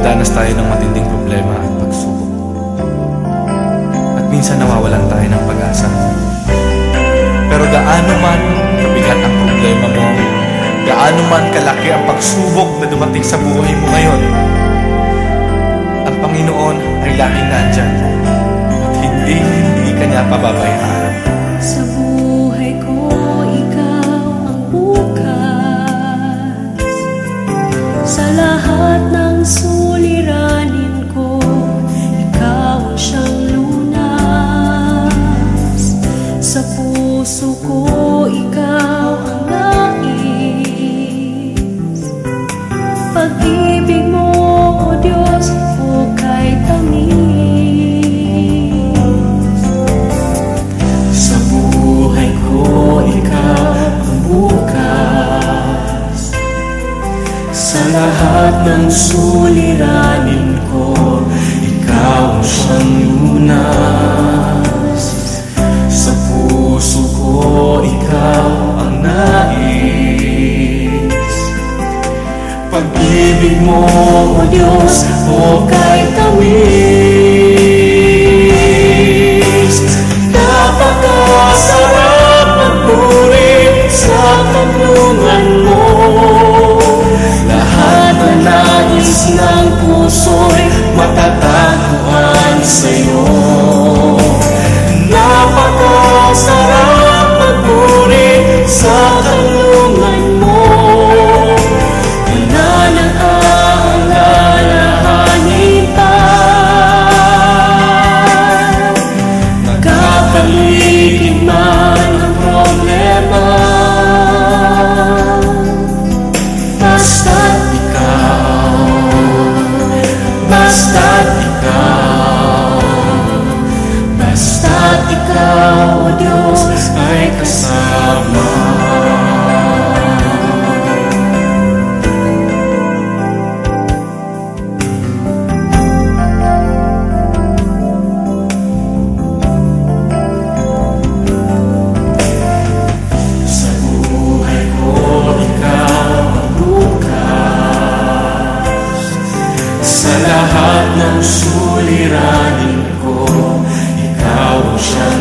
Dumadanas tayo ng matinding problema at pagsubok. At minsan nawawalan tayo ng pag-asa. Pero gaano man kabigat ang problema mo, gaano man kalaki ang pagsubok na dumating sa buhay mo ngayon, ang Panginoon ay laging nandyan at hindi, hindi ka niya pababayaan. Pag-ibig mo, O Diyos, hukay tamis. Ko, ikaw ang bukas. Sa suliranin ko Ikaw ang siyang lunas. Sa puso ko, ikaw mo, O Diyos, o kay tamis Napakasarap magpuri sa tanungan mo. Lahat na nais ng puso'y matatagpuan sa'yo ang ko, ikaw ang siyang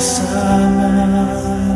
sana